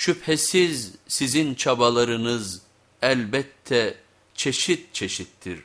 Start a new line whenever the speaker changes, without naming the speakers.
Şüphesiz sizin çabalarınız elbette çeşit çeşittir.